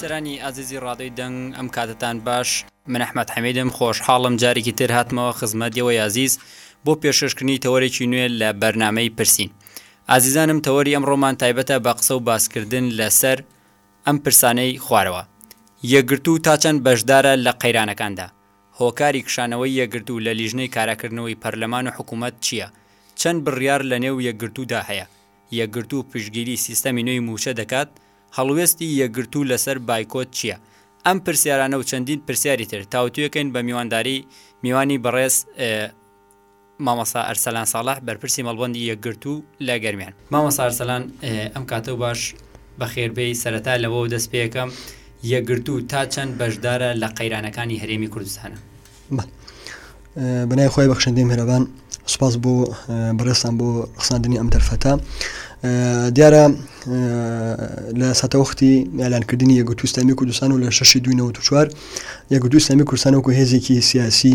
بیسەرانی ئازیزی ڕادەی دەنگ ئەم کاتتان باش من ئەحمد حەمیدم خۆشحاڵم جارێکی تر هاتمەوە خزمەت یەوە یازیز بۆ پێششکردنی تەوەرێکی نوێ لە بەرنمەی پرسین ئازیزانم تەوەری ئەمڕۆمان تایبەتە بە قسە و باسکردن لەسەر ئەم پرسانەی خوارەوە، یەکگرتوو تا چەند بەشدارە لە قەیرانەکاندا؟ هۆکاری کشانەوەی یەکگرتوو لە لیژنەی کاراکردنەوەی پەرلەمان و حکوومەت چییە؟ چەند بڕیار لەنێو یەکگرتوودا هەیە؟ یەکگرتوو پشتگیری سیستەمی نوێی مووچە دەکات؟ هەڵوێستی یەکگرتوو لەسەر بایکۆت چییە؟ ئەم پرسیارانە و چەندین پرسیاری تر تاوتوێکەین بە میوانداریی میوانی بەڕێز، مامۆستا ئەرسەلان ساڵح بەرپرسی مەڵبەندی یەکگرتوو لە گەرمیان. مامۆستا ئەرسەلان ئەم کاتەو باش بەخێربێی، سەرەتا لەوەوە دەست پێکەم یەکگرتوو تا چەند بەشدارە لە قەیرانەکانی هەرێمی کوردستانە؟ بەناوی خوای بەخشندەی میهرەبان سوپاس بۆ بەڕێستان بۆ خساندنی ئەم دەرفەتە دیارە لە ساتەوەختی یالانکردنی یەگوتوستانی کوردستان و لە شەشی دوی نەوە چوار یەگوتوستانی کوردستانەوەکو هێزێکی سیاسی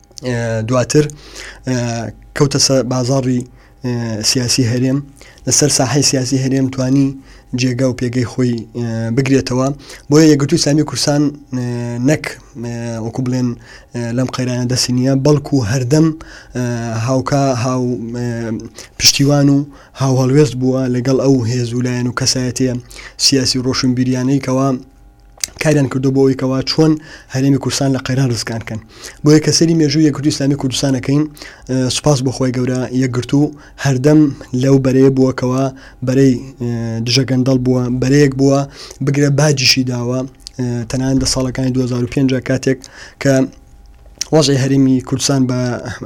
دواتر کەوتە سە بازاڕی سیاسی هەرێم لەسەر ساحی سیاسی هەرێم توانی جێگا و پێگەی خۆی بگرێتەوە بۆیە یەگرتو سامی کورسان نەک وەکو بڵێن لەم قەیرانە دەسی نییە بەڵکو هەردەم هاوکە هاو پشتیوان و هاوهڵوێست بووە لەگەڵ ئەو هێزولایەن و کەسایەتە سیاسی ڕۆشنبیریانەی کەوا کاریان کردو بۆ ئەوی کەوا چۆن هەرێمی کوردستان لە قەیران ڕزگان کەن بۆ یە کەسەری مێژوو یە کوردی ئسلامی کوردستانەکەین سوپاس بۆخوای گەورە یەکگرت و هەردەم لەو بەرەیە بووەکەوە بەرەی دژە گەندەڵ بووە بەرەیەک بووە بگرە باجیشی داوە تەنان دە ساڵەکانی 2005 کاتێک کە وەزعی هەرمی کوردستان بە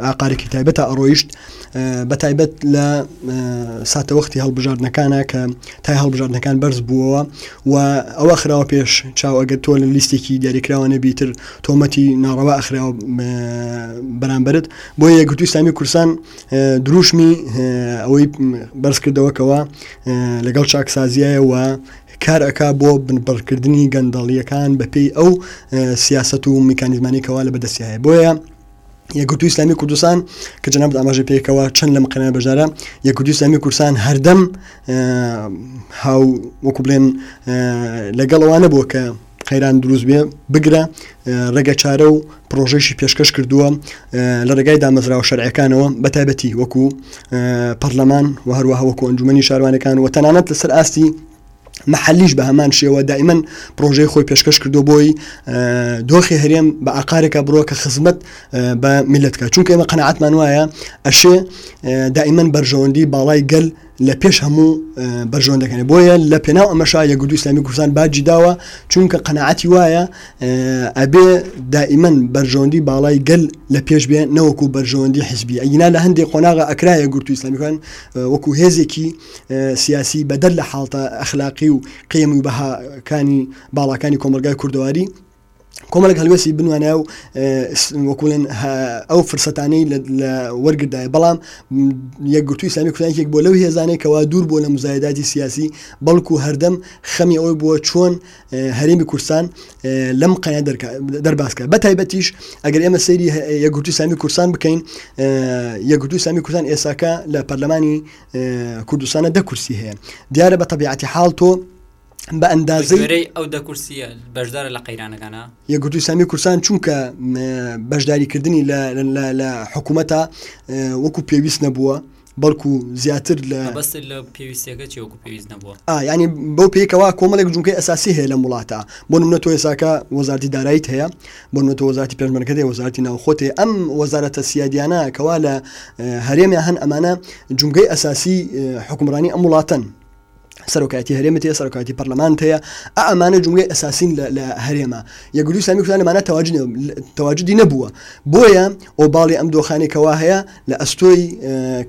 ئاقارێکی تایبەتە ئەڕۆیشت بە تایبەت لە ساتەوەختی هەڵبژاردنەکانە کە تای هەڵبژاردنەکان بەرز بووەوە و ئەوە خراوە پێش چاو ئەگەر تۆ لە لیستێکی دیاریکراوانە بیتر تۆمەتی ناڕەوا ئەخراوە بەرامبرت بۆ یەکگوتو ئسلامی کورسان دروشمی ئەوەی بەرزکردەوەکەوە لەگەڵ چاکسازیایە و کار ئەکا بۆ بنبڕکردنی گەندەڵیەکان بە پێی ئەو سیاست و میکانیزمانی کەوا لە بەدەستی هەیە بۆیە یەکگرتو ئسلامی کوردستان کە جناب ئاماژە پێکەوە چەند لەم قەنە بەژارە یەکگرتو ئسلامی کورسان هەردەم هاو وەکو بڵێن لەگەڵ ئەوانە بووە کە قەیران دروست بێ بگرە ڕێگە چارە و پرۆژێکی پێشکەش کردووە لە ڕێگای دامەزراوە شەرعەکانەوە بەتابەتی وەکو پەرلەمان و هەروەها وەکو ئەنجومی شارانەکان و تەنانەت لەسەر ئاستی محلیش بە هەمان شێوە دائیمەن پرۆژەی خۆی پێشکەش کردو بۆی دۆخی هەرێم بە ئاقارێکە بڕۆ کە خزمەت بە میلەتکە چونکە ئێمە قەنەعاتمان وایە ئەشێ دائیمەن بەرژەوەندی باڵای گەل لە پێش هەموو بەرژۆن دەکەن بۆیە لە پێناو ئەمەشا یە گردو ئسلامی کوردستان باجی داوە چونکە قەنەعەتی وایە ئەبێ دائیمەن بەرژۆندی باڵای گەل لە پێش بێ نەوەکو بەرژۆندی حزبی ئەگینا لە هەندێک قۆناغە ئەکرایە گرتو ئسلامیەکان وەکو هێزێکی سیاسی بەدەر لە حاڵتە ئەخلاقی و قێم و بەهاکانی باڵاکانی کۆمەلگای کوردەواری کۆمەلک هەلوێسی بنوانە و وەکوڵێن ئەو فرسەتانەی لە وەرگدای بەڵام یەکگرتووی سامی کوردانێک بۆ لەو هێزانەی کەوا دوور بۆ لە مزایداتی سیاسی بەڵکو هەردەم خەمی ئەوەی بووە چۆن هەرێمی کوردستان لەم قەیە دەرباسکە بە تایبەتیش ئەگەر ئێمە سەیری یەکگرتووی سامی کوردستان بکەین یەکگرتووی سامی کوردستان ئێساکە لە پەرلەمانی کوردستانە دە کورسی هەیە دیارە بە تەبیعەتی حاڵ تۆ بە ئەندازەی ئەو دە کورسیە بەشدارە لە قەیرانەکانە یەگوتوی سامی کورسان چونکە بەشداریکردنی لە حکوومەتە وەکو پێویست نەبووە بەڵکو زیاتر لە بەست لە پێویستەکە چی وەکو پێویست نەبووە ینی بەو پێکەوە کۆمەڵێک جونکەی ئەساسی هەیە لە وڵاتە بۆ منە تۆ ێساکە وەزارتی دارایت هەیە بۆ نە تۆ وەزارتی پێشمەرگەت هەیە وەزارتی ناوخۆتێ ئەم وەزارەتە سیادیانە کەوا لە هەرێمە هەن ئەمانە جونگەی ئەساسی حکومڕانی ئەم وڵاتەن سەرۆکایەتی هەرێمت هەیە سەرۆکاتی پەرلەمانت هەیە ئەمانە جملەی ئەساسین لە هەرێمە یەگولی سامی کوانەمانە تەواج تەواجدی نەبووە بۆیە ئەو باڵی ئەم دۆخانێکەوە هەیە لە ئەستۆی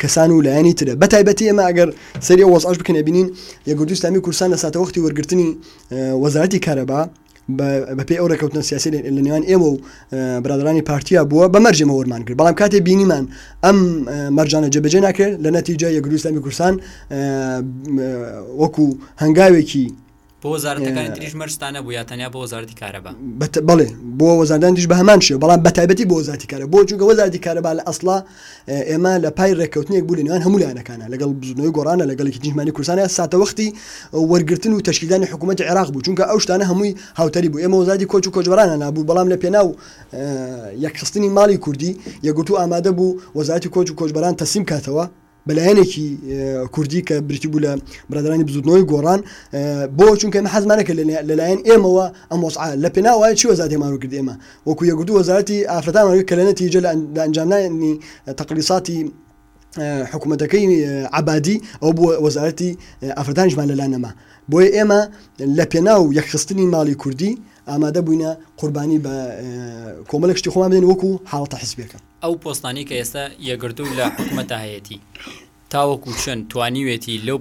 کەسان و لایەنی ترە بە تایبەتی ئەمە ئەگەر سری وەزش بکنە بینین یەگوردستانی کورسان لە ساتەوەختی وەرگرتنی وەزارەتی کارەبا بەپی ئەو ڕێککەوتنە سیاسی لە نێوان ئێمە و برادرانی پارتیا بووە بە مەرجێمە وەرمان کرد بەڵام کاتێ بینیمان ئەم مەرجانە جەبەجێ ناکرێت لە نەتیجا یەکروستانی کورسان وەکو هەنگاوێکی بۆ وەزارەتەکانی تریش مەرجستانە بوو یا تەنیا بۆ وەزارەتی کارەبا بەڵێ بۆ وەزاردان دیش بە هەمان شێ بەڵام بە تایبەتی بۆ وەزارەتی کارە بۆ چونکە وەزارەتی کارەبا لە ئەسڵا ئێمە لە پای ڕێککەوتنێک بوو لە نێوان هەموو لایەنەکانە لەگەڵ بزنەوەی گۆڕانە لەگەڵی نیمانی کوردستانە ساتەوەختی وەرگرتن و تەشکیلدانی حکوومەت عێراق بوو چونکە ئەو شتانە هەمووی هاوتەری بوو ئێمە وزادی کۆچ و کۆچبەرانە نبوو بەڵام لە پێناو یەکخستنی ماڵی کوردی یەگوتو ئامادە بوو وەزاتی کۆچ و کۆچبەران تەسیم کاتەوە بەلایەنێکی کوردی کە بریتی بوو لە برادرانی بزودنەوەی گۆڕان بۆ چونکە حەزمانەکە لەلایەن ئێمەوە ئەم وەسع لە پێناوای چی وەزاتێمان وکرد ئێمە وەکو یەکگرتوو و وەزارەتی ئافرەتان ڕوی کە لە نەتیجە لە ئەنجامدانی تەقلیساتی حکوومەتەکەی عبادی ئەو بۆ وەزارەتی ئەفرەتانیشمان لەلا نەما بۆیە ئێمە لە پێناو یەکخستنی ماڵی کوردی ئامادە بووینە قوربانی بە کۆمەلێک شتی خۆمان بێن وەکو حاڵتە حزبێکە ئەو پۆستانی کە ئێستا یەگرتوو لە حکوومەتە هەیەی تاوەکو چەند توانیوێتی لەو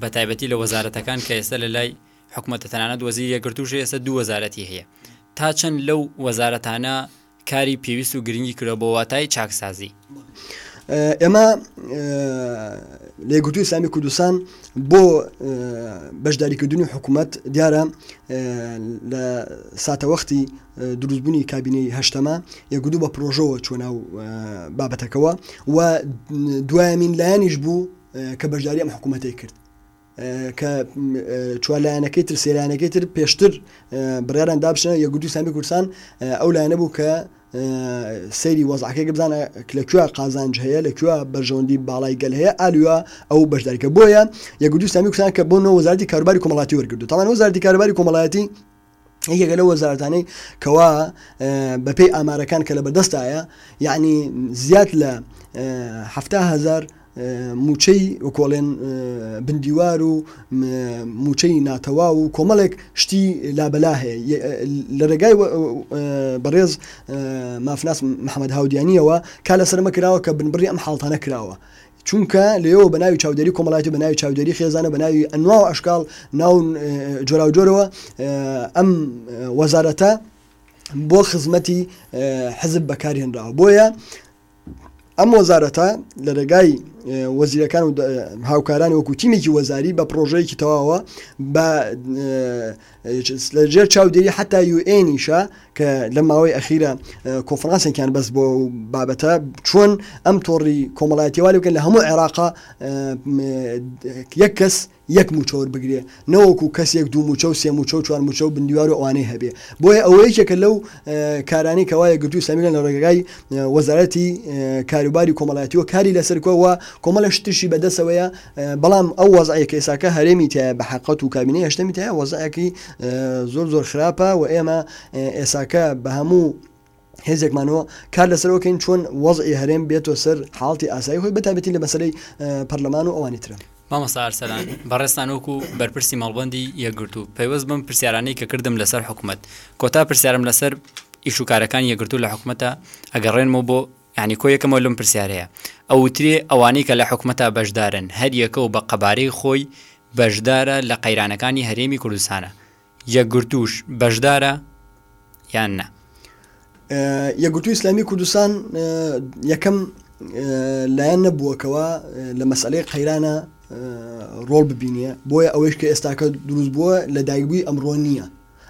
بە تایبەتی لە وەزارەتەکان کە ئێستا لە لای حکومەتە تەنانەت وەزیری یەکگرتووش ئێستا دوو وەزارەتی هەیە تا چەند لەو وەزارەتانە کاری پێویست و گرنگی کرە بۆ واتای چاکسازی ئێمە لێگوتوی سامی کوردستان بۆ بەشداریکردنی حکوومەت دیارە لە ساتەوەختی دروستبوونی کابینەی هەشتەما یەگودو بە پرۆژەوە چۆ ناو بابەتەکەەوە و دوایمین لایەنیش بوو کە بەشداری ئەم حکوومەتەی کرد کە چوار لایەنەکەی تر سێ لایەنەکەی تر پێشتر بڕیاران دابشنە یەکگوتوی سامی کوردستان ئەو لایەنە بوو کە سەیری وەزعەکەی بزانە لە کوێ قازانج هەیە لە کوێ بەرژەوەندی باڵای گەل هەیە ئالوە ئەو بەشداریکە بۆیە یەکگوتوی سامی کوردستان کە بۆ نۆ وەزارتی کاروباری کۆمەڵاتی وەرگرتو تاوان وەزارتی کاروباری کۆمەڵایەتی یەکێکە لە وەزارتانەی کەوا بەپێی ئامارەکان کە لە بەدەستایە یعنی زیاد لە هزار موچەی وکۆڵێن بندیوار و موچەی ناتەوا و کۆمەڵێک شتی لابەلا هەیە لە ڕێگای بەڕێز مافناس محەممەد هاودیانیەوە کا لە سەرمە کراوە کە بنبڕی ئەم حاڵتانە کراوە چونکە لێیەوە بە ناوی چاودێری کۆمەڵایەتی بە ناوی چاودێری خێزانە بە ناوی ئەنوا و ئەشکال ناو جۆراوجۆرەوە ئەم وەزارەتە بۆ خزمەتی حزب بەکارهێنراوە بۆیە ئەم وەزارەتە لە ڕێگای وەزیرەکان و هاوکارانی وەکو تیمێکی وەزاری بە پرۆژەیەکی تەواوە بە لە ژێر چاودێری حەتا یو ئێنیشە کە لەم ماوەی ئەخیرە کۆفرانسێکیان بەس بۆ بابەتە چۆن ئەم تۆڕی کۆمەڵایەتیوالی بکەن لە هەموو عێراقا یەک کەس یەک موچەوەر بگرێ نەوەکو کەسێک دوو موچە و سێ موچە و چوار موچە و بندیوار و ئەوانەی هەبێ بۆیە ئەوەیەکێکە لەو کارانی کەوایە گرتو سامیلان لە ڕێگای وەزارەتی کاروباری کۆمەڵایەتیەوە کاری لەسەرکەوە کۆمەلە شتشی بەدەسەوەیە بەڵام ئەو وەزعەی کە ئێساکە هەرێمی تایە بە حەقەت و کابینەی هەشتەمی تایە وەزعێکی زۆر زۆر خراپە و ئێمە ئێساکە بە هەموو هێزێکمانەوە کار لەسەرەوەکەین چۆن وەزعی هەرێم بێتۆ سەر حاڵی ئاسایی خۆی بەتابەتی لە مەسلەی پەرلەمان و ئەوانی ترە مامەسارسەران بەڕێستان وەکو بەرپرسی مەڵبندی یەگرتو پەیوەست بم پرسیارانەی کە کردم لەسەر حکوومەت کۆتا پرسیارم لەسەر ئیشوکارەکان یەگرتو لە حکوومەتە ئەگەڕێنمەوە بۆ یانی کۆ یەکەمەوە لەم پرسیارەیە ئەوترێ ئەوانەی کە لە حکومەتا بەشدارن هەر یەکە و بە قەبارەی خۆی بەشدارە لە قەیرانەکانی هەرێمی کوردستانا یەکگرتووش بەشدارە یان نا؟ یەکگرتووی ئیسلامی کوردستان یەکەم لایەن نەبووە کەوا لە مەسەلەی قەیرانە ڕۆڵ ببینێ بۆیە ئەوەیش کە ئێستاکە دروست بووە لە دایکبووی ئەمڕۆ نییە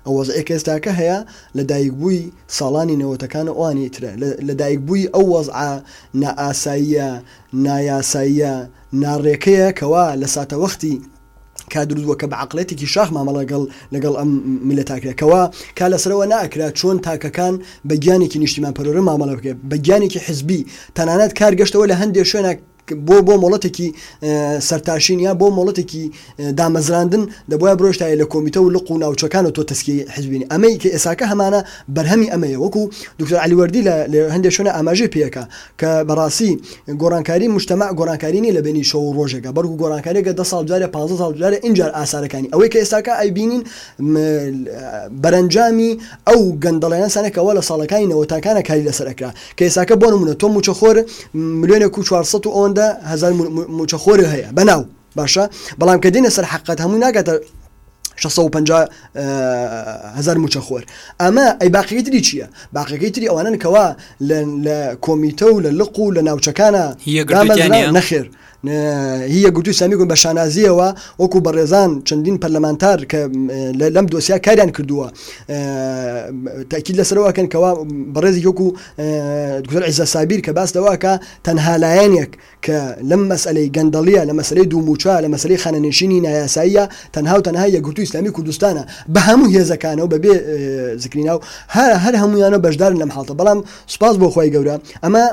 ئەو وەزعەی کە ئێستاکە هەیە لە دایک بووی ساڵانی نەوەتەکانە ئەوانی ترە لە دایک بووی ئەو وەزعە نائاساییە نایاساییە ناڕێکەیە کەوا لە ساتەوەختی کا دروست بووە کە بە عەقڵێتێکی شاخ مامەڵە گەڵ لەگەڵ ئەم میلەتا کرا کەوا کا لە سەرەوە ناکرا چۆن تاکەکان بە گیانێکی نیشتیمان پەرۆرە مامەڵە بکرێت بە گیانێکی حزبی تەنانەت کار گەشتەوە لە هەندێ شوێنە بۆ بۆ مۆڵەتێکی سەرتاشین یا بۆ مۆڵەتێکی دامەزراندن دەبواە برۆشتایە لە کۆمیتە و لق و ناوچەکان و تۆ تەسکی حزبین ئەمەی کە ئێساکە هەمانە بەرهەمی ئەمەیە وەکو دکتۆر علیوەردی لە هەندێک شوێنە ئاماژەی پێەکە کە بەڕاستی گۆڕانکاری مشتمە گۆڕانکاری نیە لە بینی شەو و ڕۆژێکە بەرگ و گۆڕانکاریێکە ده ساڵ جارە 15 ساڵ جارە اینجار ئاسارەکانی ئەوەی کە ئێستاکە ئایبینین بەرەنجامی ئەو گەندەڵێنە سانەکەەوە لە ساڵەکانی نەوەتاکانە کاری لەسەرکرا کە ئێستاکە بۆ نموونە تۆ مووچەخۆر ملیۆنێک و چوار سەد و ئەوەندە هەزار مووچەخۆری هەیە بەناو باشە بەڵام کە دێنە سەر حقت هەمووی ناگاتە 650 هزار موچە خۆر ئەمە ئەی باقی تری چییە باقیەکەی تری ئەوانن کەوا لە کۆمیتە و لە لق و لە ناوچەکانە نەخێر نەهیە گوتووی سامیکۆن بە شانازییەوە وەکو بەڕێزان چەندین پەرلەمانتار کە لەم دۆسیا کاریان کردووە تاکیید لەسەر واکەن کەوا بەڕێزی وەکو دکتۆر عیزە سابیر کە باس لەواکە تەنها لایەنێک کە لەم مەسئلەی گەندەڵیە لە مەسلەی دووموچە لە مەسلەی خانەنشینی نایاساییە تەنها و تەنها یەکگرتو ئیسلامی کوردستانە بە هەموو هێزەکانەوە بەبێ زکریناو هەر هەر هەمویانە بەشدارن لەم حاڵتە بەڵام سوپاس بۆ خوای گەورە ئەمە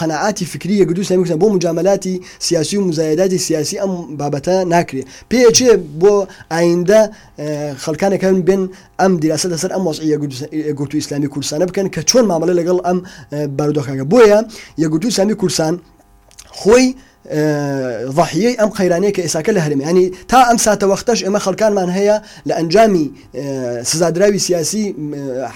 قەناعاتی فکری یەکگرتوو سەمی کوردستان بۆ مجاملاتی سیاسی و مزایداتی سیاسی ئەم بابەتە ناکرێت پێچێ بۆ ئایندە خەلکانەکان بێن ئەم دیراسە لەسەر ئەم وەزعی یەکگرتوو ئیسلامی کوردستانە بکەن کە چۆن مامەلە لەگەڵ ئەم بارودۆخەکە بۆیە یەکگرتوو سامی کورسان خۆی ضحیەی ئەم قەیرانەیە کە ئێساکە لە هەرمێنی تا ئەم ساتە وەختەش ئێمە خەڵکانمان هەیە لە ئەنجامی سزادراوی سیاسی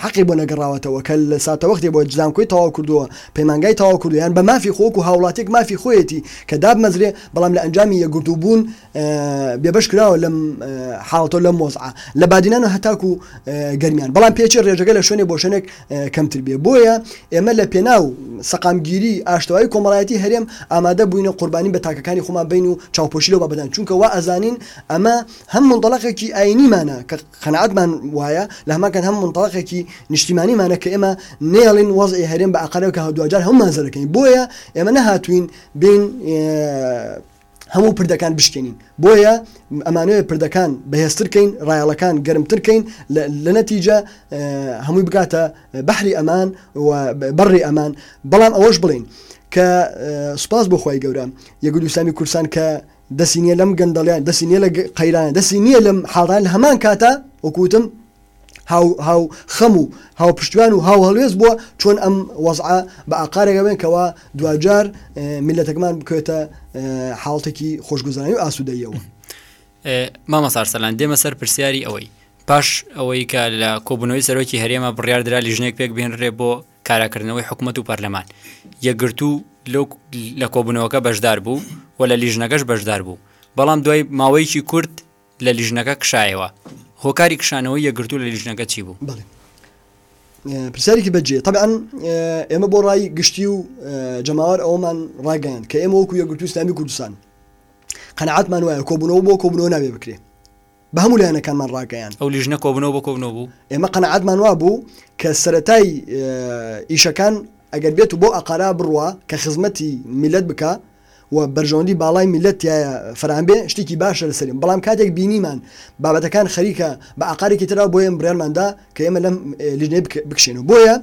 حەقی بۆ نەگەڕاوەتەوە کە لە ساتە وەختی بۆ جزانکۆی تەواو کردووە پەیمانگای تەواو کردویان بە مافی خۆک و هاوڵاتێک مافی خۆیەتی کە دابمەزرێ بەڵام لە ئەنجامی یەگرتوو بوون بێبەش کراوە لەم حاڵەتەو لەم وەزعە لە بادینان و هەتاکو گەرمیان بەڵام پێچێ ڕێژەکە لە شوێنێ بۆ شوێنێک کەمتر بێ بۆیە ئێمە لە پێناو سەقامگیری ئاشتەوای کۆمەڵایەتی هەرێم ئامادە بووینە قوربانی بە تاکەکانی خۆمان بین و چاوپۆشی لەو بابەتان چونکە وا ئەزانین ئەمە هەم مندەڵەقێکی ئاینیمانە کە قەنەعەتمان وایە لە هەمان کات هەم مندەڵەقێکی نیشتیمانیمانە کە ئێمە نێڵین وەزعی هەرێم بە ئەقەرەوە کە هەدواجار هەمومان زەرەکەین بۆیە ئێمە نەهاتوین بین هەموو پردەکان بشکێنین بۆیە ئەمانەوێت پردەکان بەهێزترکەین ڕایەڵەکان گەرمترکەین لە نەتیجە هەمووی بگاتە بەحری ئەمان و بەڕی ئەمان بەڵام ئەوەش بڵین کە سوپاس بۆ خی گەورە یەگودوسانی کورسان کە دەسی نیە لەم گەندەڵیان دەسی نیە لە قەیران دەسی نیە لەم حاڵان لە هەمان کاتە وەکوتم هاو خەم و هاو پشتوان و هاو هەڵوێز بووە چۆن ئەم وەزعە بە ئاقارێکە بێن کەەوە دوجار میلەتەکەمان بکوێتە حاڵتێکی خۆشگوزانانی و ئاسوودەیەوە مامەسارسەلان دێمە سەر پرسیاری ئەوەی پاش ئەوەی کە لە کۆبوونەوەی سەرۆکی هەرێمە بڕاردرا لیژنێک پێک بێنرێ بۆ کاراکردنەوەی حکوومەت و پەرلەمان یەکگرتو لە کۆبوونەوەکە بەشدار بوو و لە لیژنەکەش بەشدار بوو بەڵام دوای ماوەیەکی کورت لە لیژنەکە کشایەوە هۆکاری کشانەوەی یەکگرتوو لە لیژنەکە چی بوو؟ بەڵێ. پرسیارێکی بەجێ طبعاً ئێمە بۆ ڕای گشتی و جەماوەر ئەومان ڕاگەیان کە ئێمە وەکو یەکگرتوو ئیسلامی کوردستان قەنەعاتمان وایە کۆبوونەوە بۆ کۆبوونەوە ناوێ بکرێ بە هەموو لایەنەکانمان ڕاگەیان ئەو لیژنە کۆبوونەوە بۆ کۆبنەوە بوو ئێمە قەنەعاتمان وا بوو کە سەتای ئیشەکان ئەگەر بێت و بۆ ئەقارا بڕوا کە خزمەتی میلەت بکە و بەرژەوەندی باڵای میللەت تیایا فەراهەم بێ شتێکی باشە لە سەری بەڵام کاتێک بینیمان بابەتەکان خەریکە بە ئاقارێکی ترا بۆیە بڕیارمان دا کە ئێمە لەم لیژنەیە بکشێنەوە بۆیە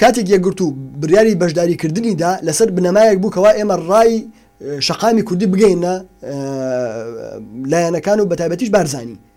کاتێک یەکگرتوو بریاری بەشداری کردنی دا لەسەر بنەمایەک بوو کەوا ئێمە ڕای شەقامی کوردی بگەینە لایەنەکان و بەتایبەتیش بارزانی.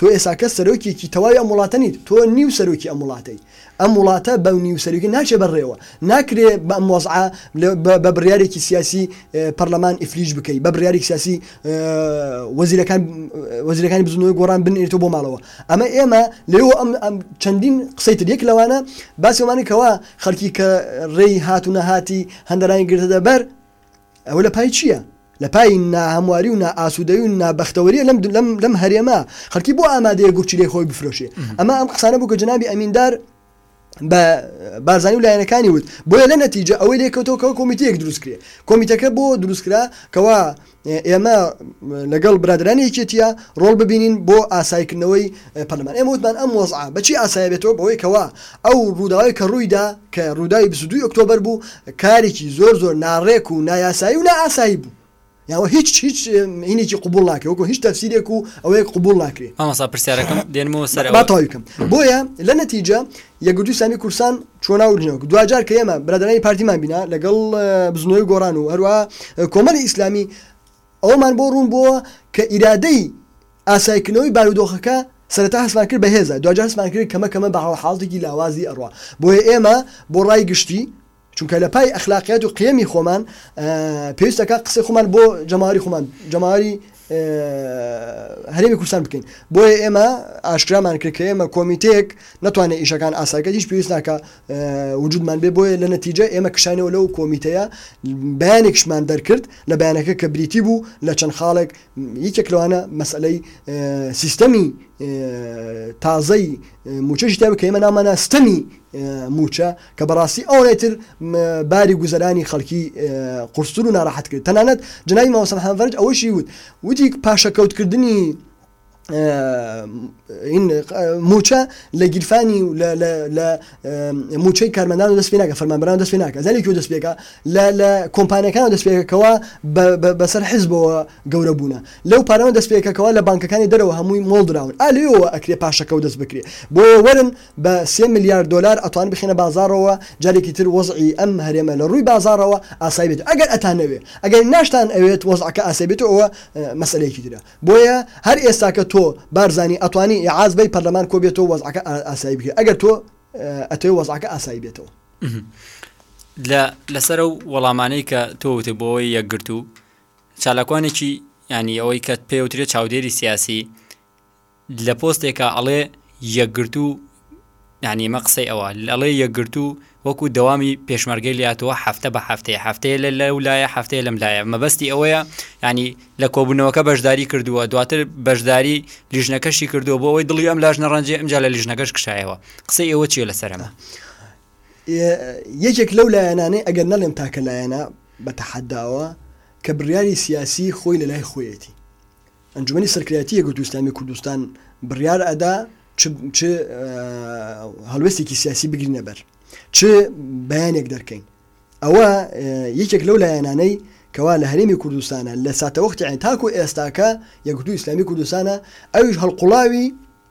تۆ ئێساکە سەرۆکێکی تەواوی ئەم وڵاتە نیت، تۆ نیو سەرۆکی ئەم وڵاتەی، ئەم وڵاتە بە نیو سەرۆکی ناچێ بە رێوە، ناکرێ بە ئەم وەزعە بە بریارێکی سیاسی پەرلەمان ئیفلیج بکەی، بە بریارێکی سیاسی وەزیرەکان وەزیرەکانی بزنەوەی گۆڕان بنێریتەوە بۆ ماڵەوە، ئەمە ئێمە لێوە ئەم چەندین قسەی تر یەک لەوانە باسی ئەوانەی کەوا خەلکی کە رێی هات و نەهاتی هەندەرانی گرتە بەر، ئەوە لە پای چییە؟ لە پای ناهەمواری و نائاسوودەی و نابەختەوەریە لەم لەم لەم هەرێمە خەڵکی بۆ ئامادەیە گورچیلەی خۆی بفرۆشێ ئەمە ئەم قسانە بوو کە جنابی ئەمیندار بە بارزانانی و لایەنەکانی وت بۆیە لە نەتیجە ئەوەی لێکەوتەوەکەەوە کۆمیتەیەک دروستکرێ کۆمیتەکە بۆ دروستکرا کەوا ئێمە لەگەڵ برادرانێکێتە ڕۆڵ ببینین بۆ ئاسایکردنەوەی پەرلەمان ئێمە وتمان ئەم وەزعە بەچی ئاسایبێتەوە بەوەی کەوا ئەو ڕووداوەی کە ڕوویدا کە ڕووداوی بیست و دووی ئۆکتۆبەر بوو کارێکی زۆر زۆر ناڕێک و نایاسایی و نا ئاسایی بوو یاوە هیچ هیچ هینێکی قبوڵ ناکرێ وەکو هیچ تەفسیرێک و ئەوەیەک قبوڵ ناکرێ مامۆستا پرسیارەکەم دێنمەوە سەر با تەواوی بکەم بۆیە لە نەتیجە یەکگرتووی ئیسلامی کورسان چۆن ناوردنەوە دواجار کە ئێمە برادەرانی پارتیمان بینا لەگەڵ بزنەوەی گۆڕان و هەروە کۆمەڵی ئیسلامی ئەوەمان بۆ ڕوون بۆوە کە ئیرادەی ئاسایکردنەوەی بارودۆخەکە سەرەتا هەستمان کرد بە هێزە دوجار هەستمان کرد کەمە کەمە بە هاوحاڵتێکی لاوازی ئەڕوا بۆیە ئێمە بۆ ڕای گشتی چونکە لە پای ئەخلاقیات و قیەمی خۆمان پێویستەکە قسەی خۆمان بۆ جەماوەری خۆمان جەماوەری هەرێمی کوردستان بکەین بۆیە ئێمە ئاشکرامان کرد کە ئێمە کۆمیتەیەک نەتوانێت ئیشەکان ئاساکە هیچ پێویست ناکە وجودمان بێ بۆیە لە نەتیجە ئێمە کشاینەوە لەو کۆمیتەیە بەیانێکشمان دەرکرد لە بەیانەکە کە بریتی بوو لە چەند خاڵێک یەکێک لەوانە مەسلەی سیستەمی تازەی موچەشی تا کە ئێمە نامانە ستەمی موچە کە بەڕاستی ئەوەتر باری گوزەرانی خەڵکی قرسور و ناراحەت کرد تەنانەت جنای ماوەسەحانڤەرج ئەوەشی وت وتی پاشەکەوتکردنی مووچە لە گیرفانی و لە مووچەی کارمەندان و دەست پێ ناکە فەرمانبران دەست پێ ناکە زانێکی دەست پێکە لە کۆمپانیەکان دەست پێکەکەەوە بەسەر حزبەوە گەورە بوونە لەو پارەوە دەست پێکەکەەوە لە بانکەکانی دەرەوە هەمووی مۆڵدراون ئالەوە ئەکرێ پاشەکە و دەست بکرێ بۆ وەرن بە سێ ملیار دلار ئەتوان بخێنە بازارەوە جارێکی تر وەزعی ئەم هەرێمە لە ڕووی بازارەوە ئاسایبێت ئەگەر ئەتانەوێت ئەگەر ناشتان ئەوێت وەزعەکە ئاسەبێت ئەوە مەسلەیەکی درە بۆیە هەر ئێستاکە تۆ بارزانی ئەتوانی ئیعاز بەی پەرلەمان کۆبێتەوە وەزعەکە ئاسایی بکەی ئەگەر تۆ ئەتەوێ وەزعەکە ئاسایی بێتەوە. لە لەسەر ئەو وەڵامانەی کە تۆوتێ بۆ ئەوەی یەکگرتو چالاکوانێکی ینی ئەوەی کە پێوترێت چاودێری سیاسی لە پۆستێکە ئەڵێ یەکگرتو یانی ئمە قسەی ئەوە ئەڵێ یەکگرتوو وەکو دەوامی پێشمەرگەی لاتوە هەفتە بە هەفتەیە هەفتەیە لە لە و لایە هەفتەیە لەم لایە مەبەستی ئەوەیە ینی لە کۆبوونەوەکە بەشداری کردووە دواتر بەشداری لیژنەکەشی کردووە بۆ ئەوەی دڵی ئەم لاژ نەڕەنجێ ئەمجا لە لیژنەکەش کشایەوە قسەی ئێوە چیە لەسەرمە یەکێک لەو لایەنانەی ئەگەر نەڵێن تاکە لایەنە بە تەحەداوە کە بڕیاری سیاسی خۆی لە لای خۆیەتی ئەنجومەنی سەرکرایەتی یەکگرتوو ئیسلامی کوردستان بڕیار ئەدا چ چ هەڵوێستێکی سیاسی بگرینە بەر چ بەیانێک دەرکەین ئەوە یەکێک لەو لایەنانەی کەوا لە هەرێمی کوردستانە لە ساتەوەختی تاکو ئێستاکە یەکگرتوو ئیسلامی کوردستانە ئەویش هەڵقوڵاوی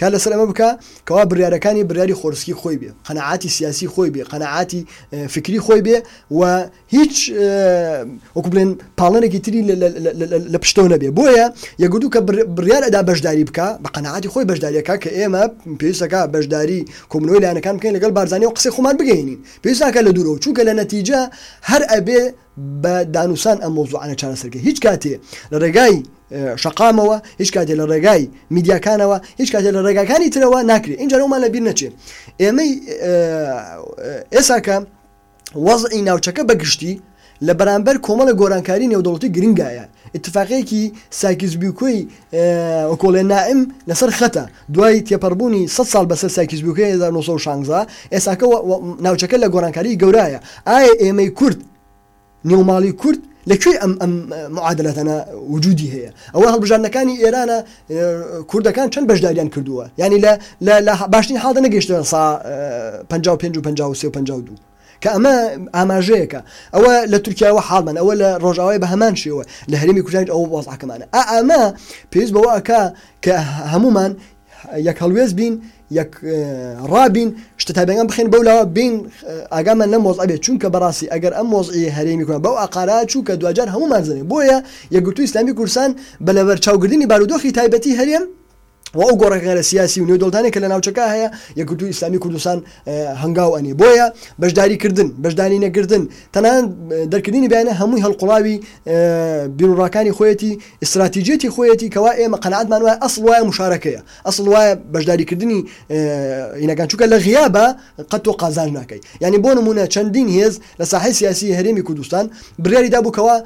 کار لەسەر ئەمە بکا کەوا بریارەکانی بریاری خۆرسکی خۆی بێ قەناعاتی سیاسی خۆی بێ قەناعاتی فکری خۆی بێ و هیچ وەکو بلێن پاڵنەرێکی تری لە پشتەوە نەبێ بۆیە یەگوتو کە بریار ئەدا بەشداری بکە بە قەنەعاتی خۆی بەشداریەکە کە ئێمە پێویستەکە بەشداری کۆمنەوەی لایەنەکان بکەین لەگەڵ بارزانانی و قسەی خۆمان بگەینین پێویستاکە لە دوورەوە چونکە لە نەتیجە هەر ئەبێ بە دانوسان ئەم مەوزوعانە چارەسەر کرد هیچ کاتێ لە ڕێگای شەقامەوە هیچ کاتێ لە ڕێگای میدیاکانەوە هیچ کاتێ لە ڕێگاکانی ترەوە ناکرێت اینجا ئەومان لە بیر نەچێ ئێمەی ئێساکە وەزعی ناوچەکە بەگشتی لە بەرامبەر کۆمەڵە گۆرانکاری نێودەوڵەتی گرنگایە اتفاقەیەکی ساکیزبیوکۆی ئۆکۆلێن نائم لەسەر خەتە، دوای تێپەڕبوونی سەد ساڵ بەسەر سایکیس بوکێ هەزار و نۆ سەد و شانزە، ئێساکە ناوچەکە لە گۆڕانکاریی گەورایە، ئایا ئێمەی کورد، نێوماڵی کورد لە کوێی ئەم ئەم معادلەتەنە وجودی هەیە؟ ئەوە هەڵبژاردنەکانی ئێرانە کوردەکان چەند بەشداریان کردووە؟ یانی لە لە باشترین حاڵدا نەگەیشتە سا پەنجا و پێنج و پەنجا و سێ و پەنجا و دوو. کە ئەمە ئاماژەیەکە ئەوە لە تورکیاوە حاڵمان ئەوە لە ڕۆژاوای بە هەمان شێوە لە هەرێمی کوردان ئەو وەزعکەمانە ئا ئەمە پێویست بەوە ئەکا کە هەمومان یەک هەڵوێست بین یەک ڕابین شتە تابەگان بخێن بەو لاوە بین ئاگامان لەم وەزع بێت چونکە بەڕاستی ئەگەر ئەم وەزعی هەرێمی کوردان بەو ئاقارا چوو کە دواجار هەمومان زانین بۆیە یەکگرتوو ئیسلامی کورسان بە لەبەر چاوگرتنی بارودۆخی تایبەتی هەرێم و ئەو گۆڕەکانە سیاسی و نێودەڵدانێک کە لە ناوچەکە هەیە یەکگرتوو ئیسلامی کوردستان هەنگاو ئەنی بۆیە بەشداریکردن بەشدانی نەگردن تەنان دەرکردنی بیانە هەمووی هەڵقڵاوی بیرڕاکانی خۆیەتی استراتیجێتی خۆیەتی کەوا ئێمە قەنعاتمان وایە ئەسڵ وایە مشارەکەیە ئەسڵ وایە بەشداریکردنی هینەکان چووکە لە غیا بە قەت و قازان ناکەی ینی بۆ نمونە چەندین هێز لە ساحی سیاسی هەرێمی کوردستان بریاری دابووکەوە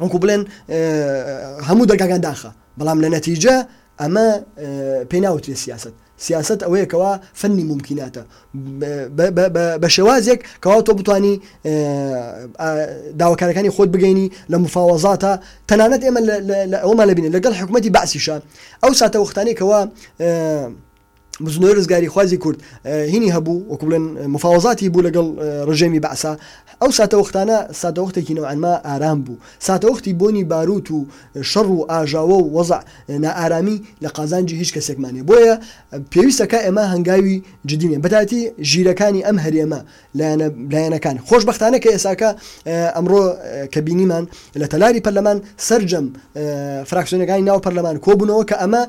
وەکو بڵێن هەموو دەرگاکان داخە بەڵام لە نەتیجە ئەمە پێ ناوترێت سیاست سیاست ئەوەیە کەوا فەنی ممکناتە بە شێوازێک کەوا تۆ بتانی داواکارەکانی خۆت بگەینی لە مفاوەزاتە تەنانەت ئێمە ئەومان لەبینێت لەگەڵ حکوومەتتی باسیشە ئەو ساتە وەختانی کەوا بزنۆی رزگاری خوازی کورد هینی هەبوو وەکوڵێن مفاوەزاتی بوو لەگەڵ ڕژێمی بەعسا ئەو ساتەوەختانە ساتەوەختێکی نەوانما ئارام بوو ساتەوەختی بۆنی باروت و شەڕ و ئاژاوە و وەزع نائارامی لە قازانجی هیچ کەسێکمانێ بۆیە پێویستەکە ئێمە هەنگاوی جدینێ بەتاتی ژیرەکانی ئەم هەرێمە لایەنە برایەنەکان. خۆشبەختانە کە ئێساکە ئەمڕۆ کە بینیمان لە تەلاری پەرلەمان سەرجەم فراکسیۆنەکانی ناو پەرلەمان کۆبوونەوە کە ئەمە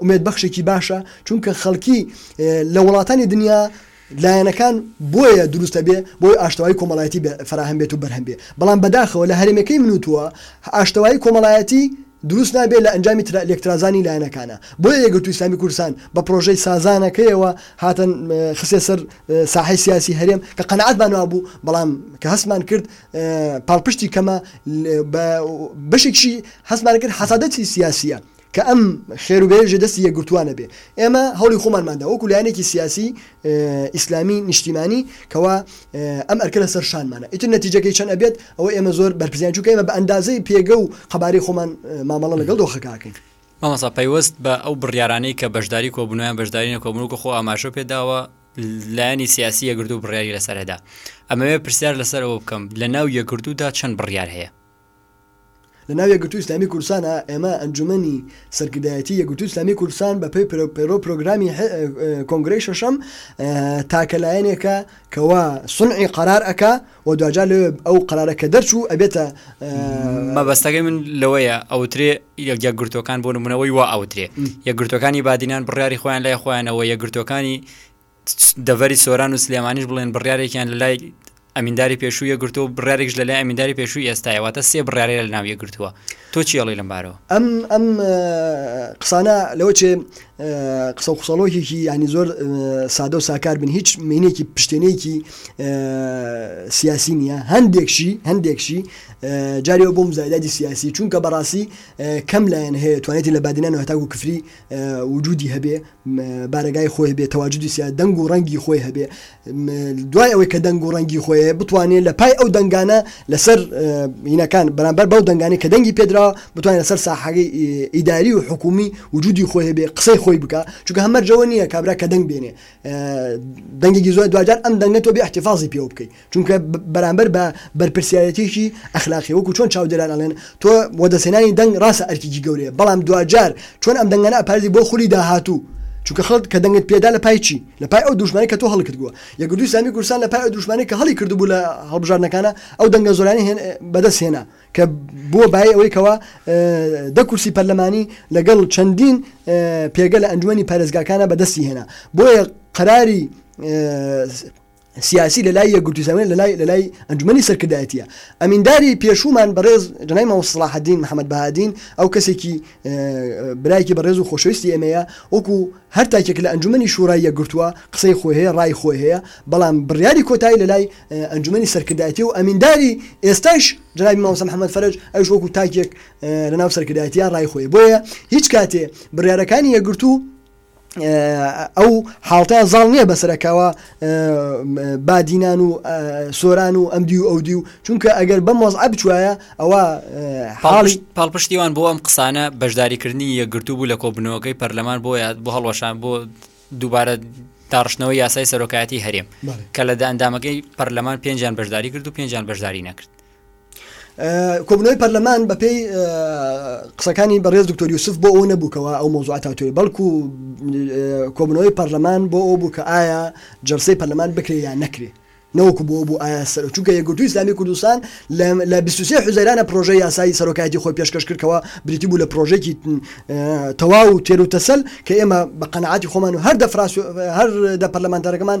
ئومێد بەخشێکی باشە چونکە خەڵکی لە وڵاتانی دنیا لایەنەکان بۆیە دروستە بێ بۆی ئاشتەوای کۆمەڵایەتی فەراهەم بێت و بەرهەم بێ بەڵام بەداخەوە لە هەرێمەکەی من و تۆ ئاشتەوای کۆمەڵایەتی دروست نابێت لە ئەنجامی ترا لێکترازانی لایەنەکانە بۆیە یەکگرتوو ئیسلامی کوردستان بە پرۆژەی سازانەکەیەوە هاتن خستە سەر ساحەی سیاسی هەرێم کە قەناعەتمان وابوو بەڵام کە هەستمان کرد پاڵپشتی کەمە بە بەشێکشی هەستمان کرد حەسادەتی سیاسیە کە ئەم خێروبێژە دەستی یەکگرتووانە بێ ئێمە هەوڵی خۆمانماندا وەکو لایەنێکی سیاسی ئیسلامی نیشتیمانی کەوا ئەم ئەرکە لەسەر شانمانە ئیتر نەتیجەکەی چەند ئەبێت ئەوە ئێمە زۆر بەرپزیان چووکە ئمە بە ئەندازەی پێگە و قەبارەی خۆمان مامەڵە لەگەڵ دۆخەکەکەین مامەسا پەیوەست بە ئەو بڕیارانەی کە بەشداری کۆبنیان بەشداری نەکۆبنوکە خۆ ئاماژە پێداوە لایەنی سیاسی یەگردو بڕیاری لەسەردا ئەمەوێ پرسیار لەسەرەوە بکەم لە ناو یەگردوودا چەند بڕیار هەیە لە ناو یەکگرتووی ئیسلامی کوردستانا ئێمە ئەنجومەنی سەرکردایەتی یەکگرتووی ئیسلامی کوردستان بە پێی پەیڕەو پرۆگرامی کۆنگرەی شەشەم تاکە لایەنێکە کەوا سونعی قەرار ئەکا و دواجار لێ ئەو قەرارە کە دەرچوو ئەبێتە مەبەستەکەی من لەوەیە ئەوترێ یەکگرتوەکان بۆ نمونەوەی وا ئەوترێ یەکگرتوەکانی بادینان بڕیاری خۆیان لای خۆیانەوە یەکگرتوەکانی دەڤەری سۆران و سلێمانیش بڵێن بڕارێکیان لە لای ئەمینداری پێشوو یەگرتو و بڕارێکش لە لای ئەمینداری پێشووی ئێستای واتە سێ بڕارێ لە ناو یەگرتووە تۆ چیڵی لەم بارەوە ئەم ئەم قسانە لەوە چێ قسە قسەڵۆکێکی ینی زۆر سادە و ساکار بن هیچ مینێکی پشتێنێکی سیاسی نییە هەندێکشی هەندێکشی جارەوە بۆم زایدادی سیاسی چونکە بەڕاستی کەم لایەن هەیە توانێتی لە بادینان هەتاکو کفری وجودی هەبێ، بارەگای خۆی هەبێ، تەواجودی سیاسی، دەنگ و ڕەنگی خۆی هەبێ، دوای ئەوەی کە دەنگ و ڕەنگی خۆی هەیە بتوانێ لە پای ئەو دەنگانە لەسەر هینەکان بەرامبەر بەو دەنگانی کە دەنگی پێدراوە بتوانێت لەسەر ساحەی ئیداری و حکومی وجودی خۆی هەبێ قسەی خۆی بکا چونکە هەمەرجەوە نییە کابرا کە دەنگ بێنێ دەنگێکی زۆر دواجار ئەم دەنگە تۆ بێ ئیحتیفازی پێوە بکەی. چونکە بەرامبەر بە بەرپرسیارێتیەکی ئەخلاقی وەکو چۆن چاودێران ئەڵێن تۆ وەدەسێنانی دەنگ ڕاستە ئەرکیکی گەورەیە بەڵام دواجار چۆن ئەم دەنگەنە ئەپارێزی بۆ خولی داهاتوو چونکە خەڵک کە دەنگت پێدا لە پای چی لە پای ئەو دوشمانی کە تۆ هەڵکردووە یەکردوی سامی کورسان لە پای دوشمانی کە هەڵی کردبوو لە هەڵبژاردنەکانە ئەو دەنگە زۆرانی هێن بەدەست هێنا کە بووە بای ئەوەی کەەوە دە کورسی پەرلەمانی لەگەڵ چەندین پێگە لە ئەنجومی پارێزگاکانە بەدەستی هێنا بۆیە قەراری سیاسی لە لای یەکگرتوو ئیسلامی لە لای لە لای ئەنجومەنی سەرکردایەتییە ئەمینداری پێشوومان بەڕێز جەنابی مامۆستا سەڵاحەدین محەمەد بەهادین ئەو کەسێکی برایەکی بەڕێز و خۆشەویستی ئێمەیە وەکو هەر تاکێک لە ئەنجومەنی شوڕای یەکگرتووە قسەی خۆی هەیە ڕای خۆی هەیە بەڵام بڕیاری کۆتایی لە لای ئەنجومەنی سەرکردایەتی و ئەمینداری ئێستاش جەنابی مامۆستا محەمەد فەرەج ئەوش وەکو تاکێک لەناو سەرکردایەتیە ڕای خۆی بۆیە هیچ کاتێ بڕیارەکانی یەکگرتوو ئەو حاڵتەیان زاڵ نییە بەسەرەکەوە بادینان و سۆران و ئەم دی و ئەو دی و چونکە ئەگەر بەم وەزعە بچوایە ئەوە حاڵی پاڵپشتیوان بۆ ئەم قسانە بەشداریکردنی یەکگرتوو بوو لە کۆبنەوەکەی پەرلەمان بۆ یاد بۆ هەڵوەشان بۆ دووبارە داڕشتنەوە یاسای سەرۆکایەتی هەرێم کە لە داندامەکەی پەرلەمان پێنجان بەشداری کرد و پێنجان بەشداری نەکرد کۆبنەوەی پەرلەمان بەپێی قسەکانی بەڕێز دکتۆر یوسف بۆ ئەو نەبووکەوە ئەو مۆزوع تاوتوێ بەڵکو کۆبنەوەی پەرلەمان بۆ ئەو بوو کە ئایا جەرسەی پەرلەمان بکرێ یا نەکرێ نەوەکو بۆ بوو ئایا سەر چونکە یەکگرتوو ئسلامی کوردستان لە 23 حزەیرانە پرۆژە یاسایی سەرۆکایەتی خۆی پێشکەش کردەوە بریتی بوو لە پرۆژێکی تەواو و تێر و تەسەل کە ئێمە بە قەنەعاتی خۆمان و هەر دە هەر دە پەرلەمانتارەکەمان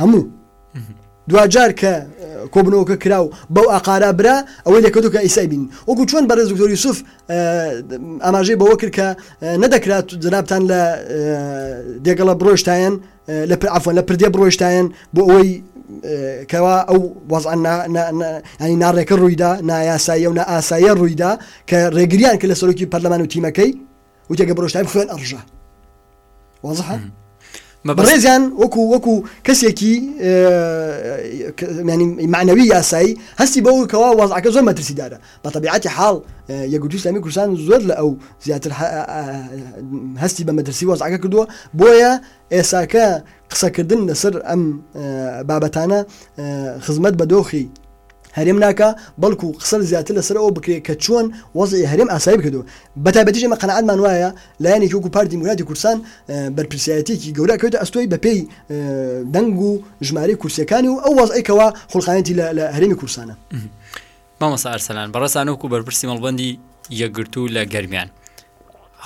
هەموو دواجار کە کۆبنەوەکە کرا و بەو ئاقارا برا ئەوەی لەکەوتو کە ئیسای بین وەکو چۆن بەڕێز دکتۆر یوسف ئاماژەی بەوە کرد کە نەدەکرات جنابان لە دێگەڵە بڕۆشتایەن لە پرعافۆن لە پردێ بڕۆشتایەن بۆ ئەوەی کەوا ئەو وەزان ینی ناڕێکە ڕوویدا نایاسایی و نە ئاسایە ڕوویدا کە ڕێگریان کە لە سەرۆکی پەرلەمان و تیمەکەی وتێ گە برۆشتایم خوێن ئەڕژە وازحە بەڕێزیان وەکو وەکو کەسێکی معنەوی یاسایی هەستی بەو کەوا وەزعەکە زۆر مەترسیدارە بە تەبیعاتی حاڵ یەکگوتوسلامی کوردستان زۆر لە ئەو زیاتر هەستی بە مەترسی وەزعەکە کردووە بۆیە ئێساکە قسەکردن لەسەر ئەم بابەتانە خزمەت بە دۆخی هەرێم ناکا بەڵکو قسە زیاتر لەسەر ئەوە بکرێت کە چۆن وەزعی هەرێم ئاسایی بکردەوە بەتایبەتیش ئێمە قەناعەتمان وایە لایەنێکی وەکو پارتی دیموکراتی کوردستان بەرپرسیارەتیەکی گەورە ئەکەوێتە ئەستۆی بەپێی دەنگ و ژمارەی کورسیەکانی و ئەو وەزعی کەوا خوڵقانێتی لە هەرێمی کورسانە مامەسا ئەرسەلان بەڕێزانە وەکو بەرپرسی مەڵبەندی یەکگرتوو لە گەرمیان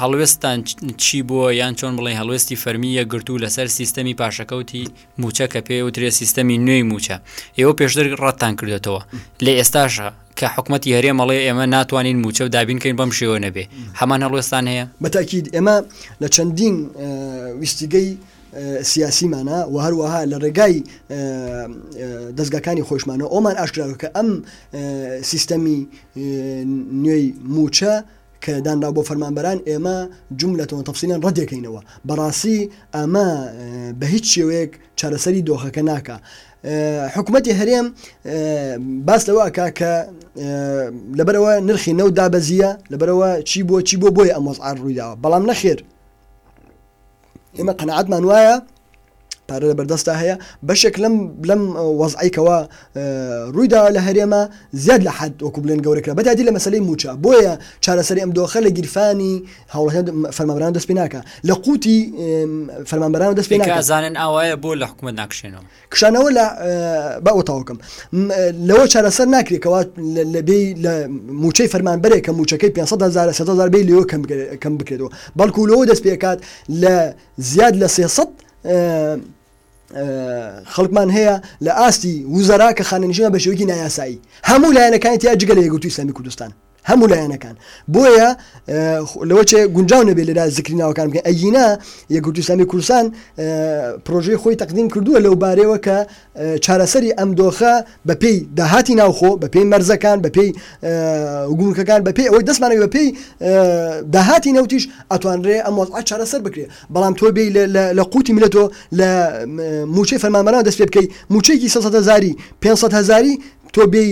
هەڵوێستتان چی بووە یان چۆن بڵێین هەڵوێستی فەرمی یەکگرتوو لەسەر سیستەمی پاشەکەوتی مووچە کە پێ وترێ سیستەمی نوێی مووچە ئێوە پێشتر ڕەتتان کردێتەوە لە ئێستاشە کە حکوومەتتی هەرێمەڵێ ئێمە ناتوانین مووچە و دابینکەین بەم شێوە نەبێ هەمان هەڵوێستان هەیە بەتاکیید ئێمە لە چەندین ویستیگەی سیاسیمانە و هەروەها لە ڕێگای دەستگاکانی خۆشمانە ئەومان ئاشکراوە کە ئەم سیستەمی نوێی موچە کە دانراو بۆ فەرمانبەران ئێمە جملەتن و تفصیلەن ڕەتدەکەینەوە بەڕاستی ئەمە بە هیچ شێوەیەک چارەسەری دۆخەکە ناکا حکوومەتی هەرێم باس لەوە ئەکا کە لەبەرەوە نرخی نەو دابەزیە لەبەرەوە چی بۆ چی بۆ بۆی ئەمۆز ئار ڕوویداوە بەڵام نەخێر ئێمە قەنەعاتمان وایە پارە لە بەردەستا هەیە بەشێک لەم لەم وەزعیکەوە ڕوویدا لە هەرێمە زیاد لە حد وەکو بلێن گەورەکە بەدادی لە مەسلەی موچە بۆیە چارەسەری ئەم دۆخە لە گیرفانی هەوڵە فەرمانبران دەست پێ ناکە لە قوتی فەرمانبران دەست پێ ناکە زانن ئاوایە بۆ لە حکومت ناکشێنەوە کشانەوە لە با بۆ تاوکەم لەوە چارەسەر ناکرێتەوە لەبێ لە موچەی فەرمانبەرێک کە موچەکەی 500 بی لەوە کەم بکرێتەوە بەڵکو لەوە دەست پێکات لە زیاد لە 300 خەڵکمان هەیە لە ئاستی وزرا کە خانەنشە بە شێوکی نایاسایی هەموو لایەنەکانی تیا جگە لە یەگوتو ئسلامی کوردستان هەموو لایەنەکان بۆیە لەوە چێ گونجاو نەبێت لەدا زکری ناوەکان بکە ئەگینا یەکگرتو سامی کورسان پرۆژەی خۆی تەقدیم کردووە لەو بارەوە کە چارەسەری ئەم دۆخە بەپی داهاتی ناوخۆ بەپی مەرزەکان بەپی گونکەکان بەپی ئەوەی دەستمانەوە بەپی داهاتی نەوتیش ئەتوانرێ ئەم وەزع چارەسەر بکرێت بەڵام تۆ بی لە قوتی ملەتۆ لە موچەی فەرمانبەران دەست پێ بکەی موچەیەکی سەهزاری 500 هزاری تۆ بێی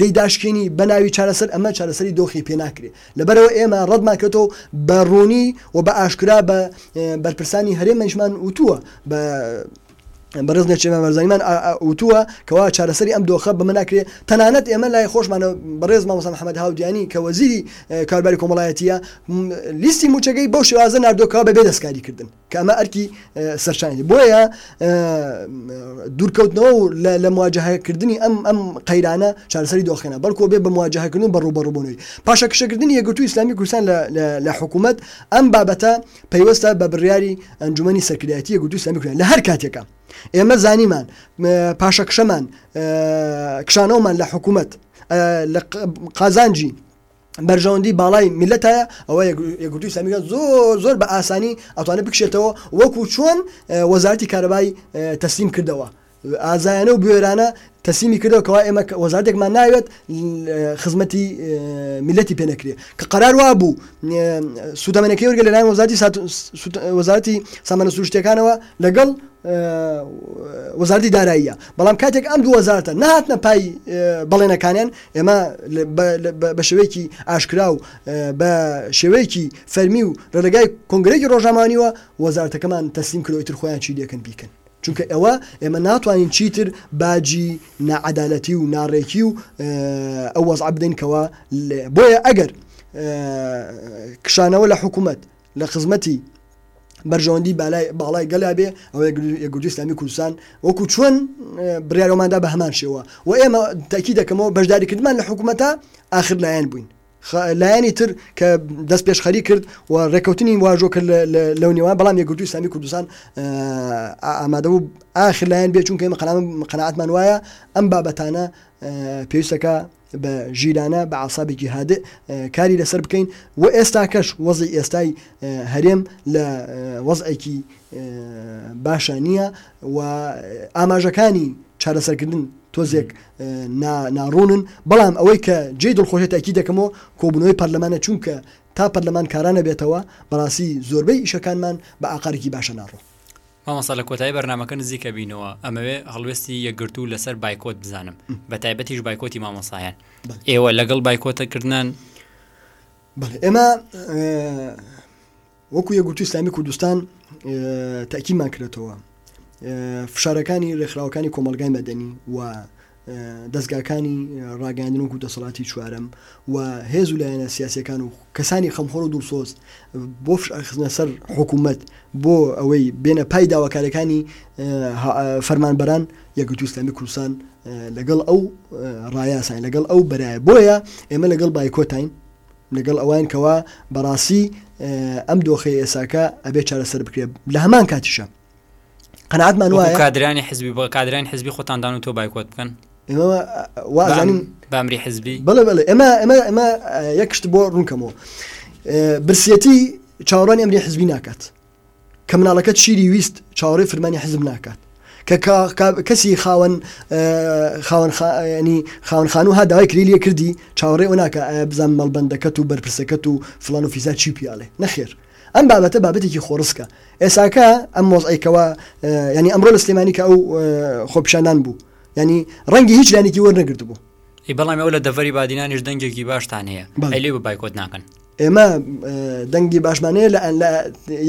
لی داشکێنی بە ناوی چارەسەر ئەمە چارەسەری دۆخی پێ ناکرێت لەبەرەوە ئێمە ڕەتمان کرێتەوە بە ڕوونی و بە ئاشکرا بە بەرپرسانی هەرێ منشمان وتووە بە بەڕز نەچێمان بەرزانیمان وتووە کەوا چارەسەری ئەم دۆخە بەمە ناکرێت تەنانەت ئێمە لای خۆشمانە بەڕێز مامۆسا محەممەد هاودیانی کە وەزیری کارباری کۆمەڵایەتیە لیستی موچەکەی بەو شێوازە نردۆکەوە بەبێ دەستکاری کردن کە ئەمە ئەرکی سەرشانی بۆیە دوورکەوتنەوە و لە مواجههکردنی ئەم ئەم قەیرانە چارەسەری دۆخێنە بەڵکۆ بێ بە مواجههکردن بە ڕوبەڕوبوونەوەی پاشە کشەکردنی یەگرتو ئسلامی کوردستان لە حکوومەت ئەم بابەتە پەیوەستە بە بڕیاری ئەنجومی سەرکردایەتی یەگرتو ئسلامی کوردستان لە هەر کاتێکە ئێمە زانیمان پاشە کشەمان کشانەوەمان لە حکوومەت لە قازانجی بەرژەوەندی باڵای میلەتایە ئەوە یەکگرتوو ئیسلامیەکان زۆر زۆر بە ئاسانی ئەتوانێت بکشێتەوە وەکو چۆن وەزارتی کارەبای تەسلیم کردەوە ئازایانە و بوێرانە تەسیمی کردەوە کەوا ئێمە وەزارێکمان ناوێت خزمەتی میلەتی پێنەکرێت کە قرار وا بوو سوودەمەنەکەی وەرگە لەلایەن وەزارتی وەزارتی سامانە سروشتەکانەوە لەگەڵ وەزارتی داراییە بەڵام کاتێک ئەم دوو وەزارتە نهاتنە پای بەڵێنەکانیان ئێمە بە شێوەیەکی ئاشکرا و بە شێوەیەکی فەرمی و لە ڕێگای کۆنگرەی ڕۆژامانیوە وەزارتەکەمان تەسلیم کرد ئیتر خۆیان چی لێکن بیکەن چونکە ئەوە ئێمە ناتوانین چیتر باجی نەعەدالەتی و ناڕێکی و ئەو وەز عبدەین کەەوە بۆیە ئەگەر کشانەوە لە حکوومەت لە خزمەتی بەرژەوەندی بالای باڵای گەلا بێ ئەوەیە یەکگرتووی ئیسلامی کوردستان وەکوو چۆن بڕیاری ئەومان دا بە هەمان شێوە و ئێمە تاکید دەکەمەوە بەشداریکردمان لە حکوومەتە ئاخر لایەن بووین خ- لایەنی تر کە دەست پێشخەری کرد و ڕێککەوتنی واژۆ کرد لە- لە- لەو نێوان بەڵام یەکگرتووی ئیسلامی کوردستان ئا- ئامادە بوو ئاخر لایەن بێ چونکە ئێمە قەناعەت- قەناعەتمان وایە ئەم بابەتانە ئا، پێویستەکە بە ژیرانە بە عاسابێکی هادئ کاری لەسەر بکەین و ئێستاکەش وەزی ئێستای هەرێم لە وەزعێکی باشە نییە و ئاماژەکانی چارەسەرکردن تۆزێک ناڕوونن بەڵام ئەوەی کە جێ دڵخۆشێت تاکی دەکەمەوە کۆبوونەوەی پەرلەمانە چونکە تا پەرلەمان کارانە بێتەوە بەڕاستی زۆربەی ئیشەکانمان بە ئاقارێکی باشە ناڕۆ مامۆستا لە کۆتایی بەرنمەکە نزیکە بینەوە ئەمەوێ هەڵوێستی یەکگرتو لەسەر بایکۆت بزانم بە تایبەتیش بایکۆتی مامۆسایان ئێوە لەگەڵ بایکۆتەکردن ئێمە وەکو یەگوتو ئسلامی کوردستان تاکیمان کرێتەوە فشارەکانی ڕێکخراوەکانی کۆمەلگای مەدەنی و دەزگاکانی ڕاگەیاندن وەکو دەسەڵاتی چوارەم و هێز و لایەنە سیاسەکان و کەسانی خەمخۆر و دڵسۆز بۆ فشخزنە سەر حکوومەت بۆ ئەوەی بێنە پای داواکارەکانی فەرمانبەران یەکگرتوو ئیسلامی کوردستان لەگەڵ ئەو ڕایاسان لەگەڵ ئەو بەرایە بۆیە ئێمە لەگەڵ بایکۆتاین لەگەڵ ئەوان کەوا بەڕاستی ئەم دۆخی ئێساکە ئەبێ چارەسەر بکرێت لە هەمان کاتیشە قەنعاتمان وایە کادرانی حزبی بۆ کادرانی حزبی خۆتاندان و تۆ بایکۆت بکەن وازانین بامری حزبی بڵێ بڵێ ئەمە ئەمە ئەمە یەکشت بۆ ڕوونکەمەوە برسیەتی چاوەڕانی ئەمری حزبی ناکات کە مناڵەکە شیری ویست چاوەڕێ فرمانی حزب ناکات کە کەسی خاوەن خاوەنخانی خاون خانوو ها داوای کری لە کردی چاوەڕێ ئەو ناکە بزان مەڵبندەکەت و بەرپرسەکەت و فلان و فیزا چی پیاڵێ نەخێر ئەم بابەتە بابەتێکی خۆڕسکە ئێساکە ئەم وەزعەی کەوا ینی ئەمڕۆ لە سلێمانی کە ئەو خۆپیشاندان بوو ینی ڕەنگی هیچ لانێکی وەرنەگرت بوو ئی بەڵام ئەو لە دەڤەری بادینانیش دەنگێکی باشتان هەیە بەلێ بە بایکۆت ناکەن ئێمە دەنگی باشمانەیە لە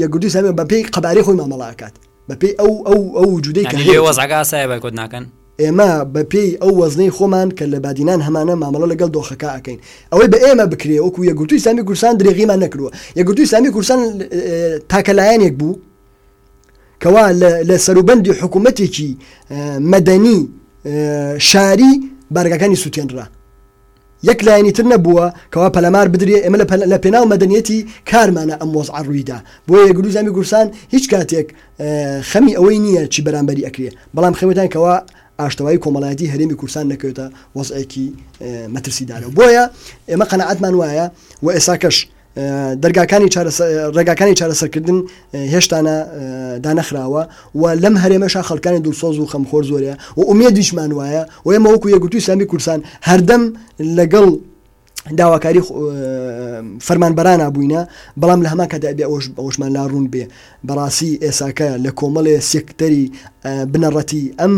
یەکگوردی سامێ بەپی قەبارەی خۆی مامەڵاکات بەپی ئەو ئەو ئەو جودەی کە هەیە وەزعگاسایە بایکۆت ناکەن ئێمە بە پێی ئەو وەزنەی خۆمان کە لە بادینان هەمانە مامەڵە لەگەڵ دۆخەکە ئەکەین ئەوەی بە ئێمە بکرێ وەکو یەکگرتوو ئیسلامی کوردستان درێغیمان نەکردووە یەکگرتوو ئیسلامی کوردستان تاکە لایەنێک بوو کەوا لە سەروبەندی حکوومەتێکی مەدەنی شاری بارگەکانی سووتێنرا یەک لایەنی تر نەبووە کەوا پەلامار بدرێ، ئێمە لە پێناو مەدەنیەتی کارمانە ئەم وەزعە روویدا، بۆیە گروو زامی کوردستان هیچ کاتێک خەمی ئەوەی نییە چی بەرامبەری ئەکرێ، بەڵام خەمیتان کەوا ئاشتەوایی کۆمەڵایەتی هەرێمی کوردستان نەکەوێتە وەزعێکی مەترسیدارەوە، بۆیە ئێمە قەناعەتمان وایە و ئێساکەش. دەرگاکانی ڕێگاکانی چارەسەرکردن هێشتانە دانەخراوە و لەم هەرێمەشا خەڵکانی دڵسۆز و خەمخۆر زۆرە و ئومێ دیشمان وایە و ئێمە وەکو یەکگرتووی سامی کورسان هەردەم لەگەڵ داواکاری فەرمانبەرانە بووینە بەڵام لە هەما کەدا بێ ئەوش ئەوشمان لا ڕوون بێ بەڕاستی ئێساکە لە کۆمەڵێ سێکتەری بنەڕەتی ئەم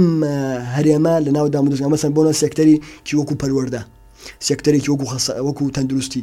هەرێمە لە ناو دامودەزگامەسەن بۆنە سێکتەری کی وەکو پەروەەردە سێکتەرێکی وەکو خەسە وەکو تەندروستی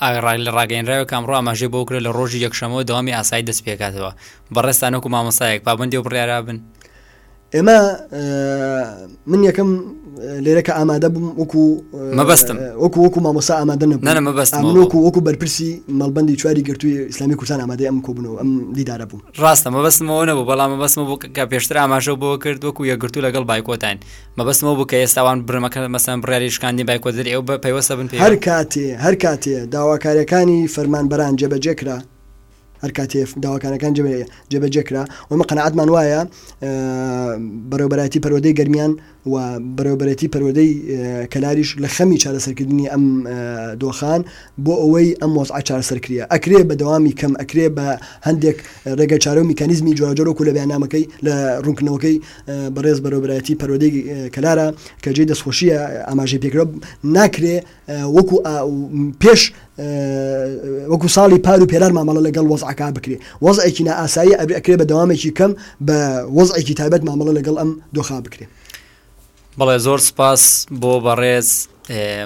ئاغای لە ڕاگەیەنراوێک ئەمڕۆ ئاماژەی بەوە کرد لە ڕۆژی یەکشەمەوە دەوامی ئاسایی دەست پێکاتەوە بەڕێستان وەکو مامۆستایەک پابندی و بڕیارا بن ئێمە من یەکەم لێرە کە ئامادە بووم وەکو مەبەستم وەکو وەکو مامۆسا ئامادە نەبوو مەبەستم وەکو وەکو بەرپرسی مەڵبندی چواری گرتووی ئسلامی کوردستان ئامادەی ئەم کۆبنەوە ئەم دیدارە بوو ڕاستە مەبەستمەوە نەبوو بەڵام مەبەستمە بوو کە پێشتر ئاماژە بۆ کرد وەکو یەکگرتو لەگەڵ بایکۆتین مەبەستمەوە بوو کە ئێستا ئەوان بڕەمەکە مەسەن بڕیاری شکاندی بایکۆدر ئێوە بە پەیوەستە بن پێ هەر کاتێ هەر کاتێ داواکاریەکانی فەرمانبەران جێبەجێ کرا هەر کاتێ داواکانەکان جێبەجێ کرا ومە قەنەعاتمان وایە بەڕێوبەرایەتی پەرۆدەی گەرمیان و بەڕێوبەرەتی پەرۆدەی کەلاریش لە خەمی چارەسەرکردنی ئەم دۆخان بۆ ئەوەی ئەم وەزع چارەسەرکریە ئەکرێ بە دەوامی کەم ئەکرێ بە هەندێک ڕێگە چارە و میکانیزمی جۆراجۆرۆکو لە بەیانامەکەی لە ڕوونکردنەوەکەی بەڕێز بەرەو برایەتی پەروەردەی کەلارە کە جێی دەستخۆشیە ئاماژەی پێکرا ناکرێ وەکو پێش وەکو ساڵی پار و پێرار مامەڵە لەگەڵ وەزعکا بکرێ وەزعێکی نائاسایی ئەبێ ئەکرێ بە دەوامێکی کەم بە وەزعێکی تایبەت مامەڵە لەگەڵ ئەم دۆخا بکرێ. بەڵێ زۆر سوپاس بۆ بەڕێز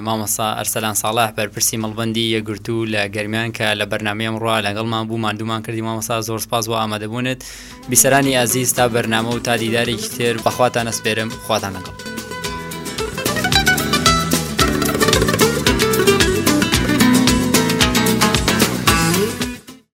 مامۆستا ئەرسەلان ساڵح بەرپرسی مەڵبندی یەگرتو لە گەرمیان کە لە بەرنامی ئەمڕوا لەگەڵمان بوو مادوومان کردی مامۆستا زۆر سپاس بۆ ئامادەبوونت بیسەرانی ئازیز تا بەرنامە و تا دیدارێکی تر بەخواتان نەسپێرم خواتان لەگەڵ.